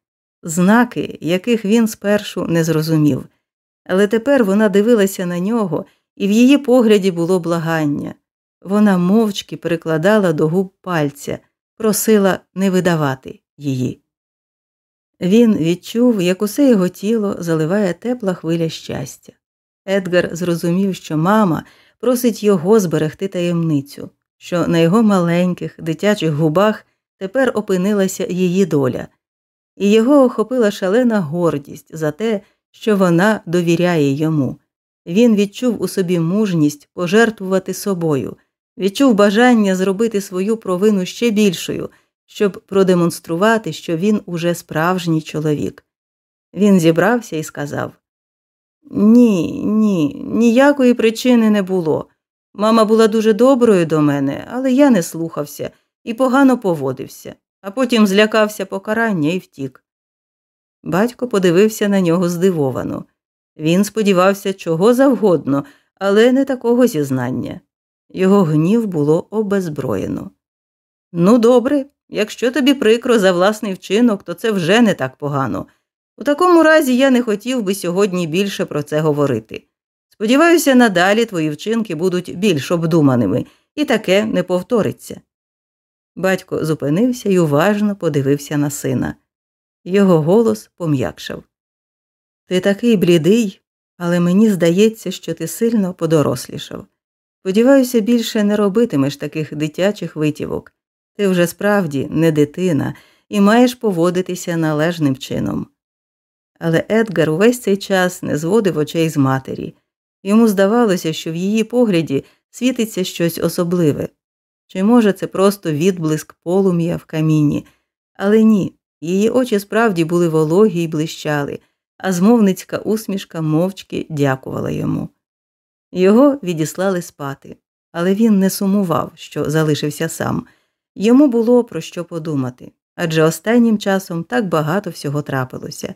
знаки, яких він спершу не зрозумів. Але тепер вона дивилася на нього, і в її погляді було благання. Вона мовчки перекладала до губ пальця, просила не видавати її. Він відчув, як усе його тіло заливає тепла хвиля щастя. Едгар зрозумів, що мама просить його зберегти таємницю, що на його маленьких дитячих губах тепер опинилася її доля, і його охопила шалена гордість за те, що вона довіряє йому. Він відчув у собі мужність пожертвувати собою, відчув бажання зробити свою провину ще більшою, щоб продемонструвати, що він уже справжній чоловік. Він зібрався і сказав Ні, ні, ніякої причини не було. Мама була дуже доброю до мене, але я не слухався і погано поводився, а потім злякався покарання і втік. Батько подивився на нього здивовано. Він сподівався чого завгодно, але не такого зізнання. Його гнів було обезброєно. Ну, добре, якщо тобі прикро за власний вчинок, то це вже не так погано. У такому разі я не хотів би сьогодні більше про це говорити. Сподіваюся, надалі твої вчинки будуть більш обдуманими, і таке не повториться. Батько зупинився і уважно подивився на сина. Його голос пом'якшав. Ти такий блідий, але мені здається, що ти сильно подорослішав. Сподіваюся, більше не робитимеш таких дитячих витівок. Ти вже справді не дитина і маєш поводитися належним чином. Але Едгар увесь цей час не зводив очей з матері. Йому здавалося, що в її погляді світиться щось особливе. Чи може це просто відблиск полум'я в каміні? Але ні, її очі справді були вологі й блищали, а змовницька усмішка мовчки дякувала йому. Його відіслали спати, але він не сумував, що залишився сам. Йому було про що подумати адже останнім часом так багато всього трапилося.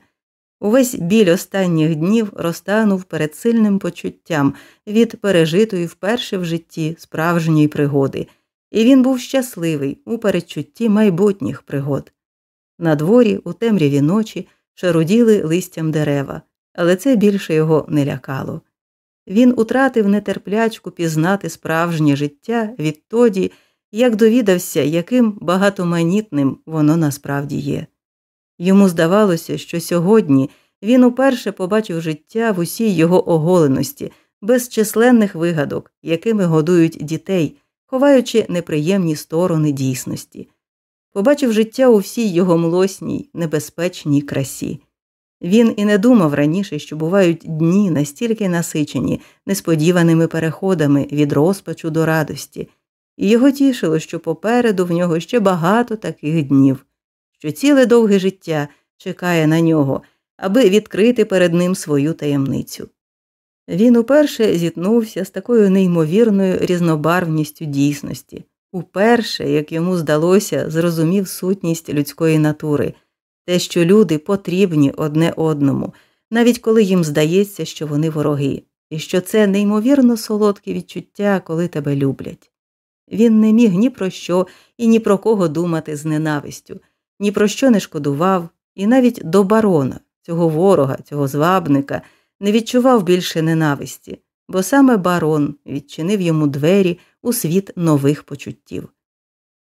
Увесь біль останніх днів розтанув перед сильним почуттям від пережитої вперше в житті справжньої пригоди, і він був щасливий у передчутті майбутніх пригод. На дворі, у темряві ночі, шаруділи листям дерева, але це більше його не лякало. Він утратив нетерплячку пізнати справжнє життя відтоді, як довідався, яким багатоманітним воно насправді є. Йому здавалося, що сьогодні він уперше побачив життя в усій його оголеності, без численних вигадок, якими годують дітей, ховаючи неприємні сторони дійсності, побачив життя у всій його млосній, небезпечній красі. Він і не думав раніше, що бувають дні настільки насичені несподіваними переходами від розпачу до радості, і його тішило, що попереду в нього ще багато таких днів що ціле довге життя чекає на нього, аби відкрити перед ним свою таємницю. Він уперше зіткнувся з такою неймовірною різнобарвністю дійсності, уперше, як йому здалося, зрозумів сутність людської натури, те, що люди потрібні одне одному, навіть коли їм здається, що вони вороги, і що це неймовірно солодке відчуття, коли тебе люблять. Він не міг ні про що і ні про кого думати з ненавистю, ні про що не шкодував, і навіть до барона, цього ворога, цього звабника, не відчував більше ненависті, бо саме барон відчинив йому двері у світ нових почуттів.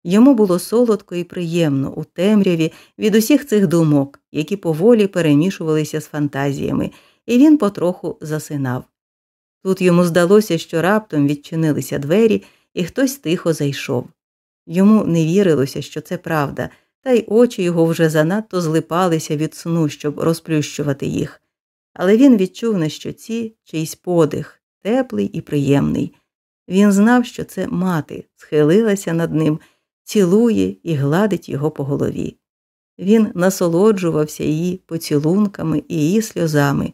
Йому було солодко і приємно у темряві від усіх цих думок, які поволі перемішувалися з фантазіями, і він потроху засинав. Тут йому здалося, що раптом відчинилися двері, і хтось тихо зайшов. Йому не вірилося, що це правда, та й очі його вже занадто злипалися від сну, щоб розплющувати їх. Але він відчув на щоці чийсь подих, теплий і приємний. Він знав, що це мати схилилася над ним, цілує і гладить його по голові. Він насолоджувався її поцілунками і її сльозами,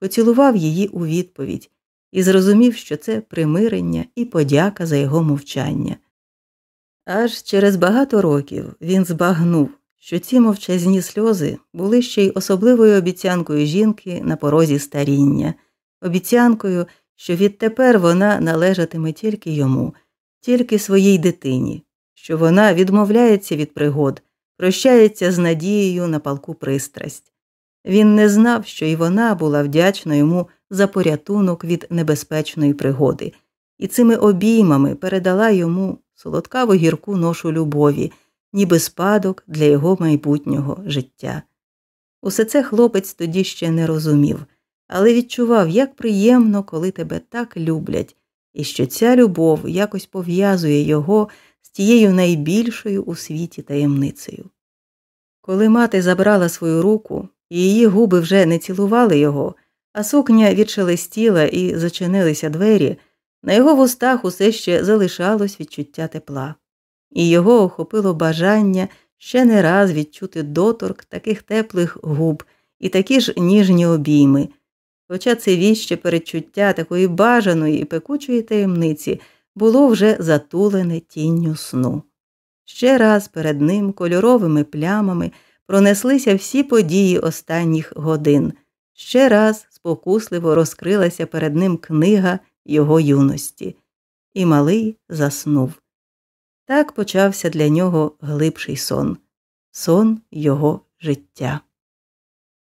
поцілував її у відповідь і зрозумів, що це примирення і подяка за його мовчання. Аж через багато років він збагнув, що ці мовчазні сльози були ще й особливою обіцянкою жінки на порозі старіння, обіцянкою, що відтепер вона належатиме тільки йому, тільки своїй дитині, що вона відмовляється від пригод, прощається з надією на палку пристрасть. Він не знав, що і вона була вдячна йому за порятунок від небезпечної пригоди, і цими обіймами передала йому солодкаво гірку ношу любові, ніби спадок для його майбутнього життя. Усе це хлопець тоді ще не розумів, але відчував, як приємно, коли тебе так люблять, і що ця любов якось пов'язує його тією найбільшою у світі таємницею. Коли мати забрала свою руку, і її губи вже не цілували його, а сукня відшелестіла і зачинилися двері. На його вустах усе ще залишалось відчуття тепла, і його охопило бажання ще не раз відчути доторк таких теплих губ і такі ж ніжні обійми, хоча це віще передчуття такої бажаної і пекучої таємниці було вже затулене тінню сну. Ще раз перед ним кольоровими плямами пронеслися всі події останніх годин. Ще раз спокусливо розкрилася перед ним книга його юності, і малий заснув. Так почався для нього глибший сон, сон його життя.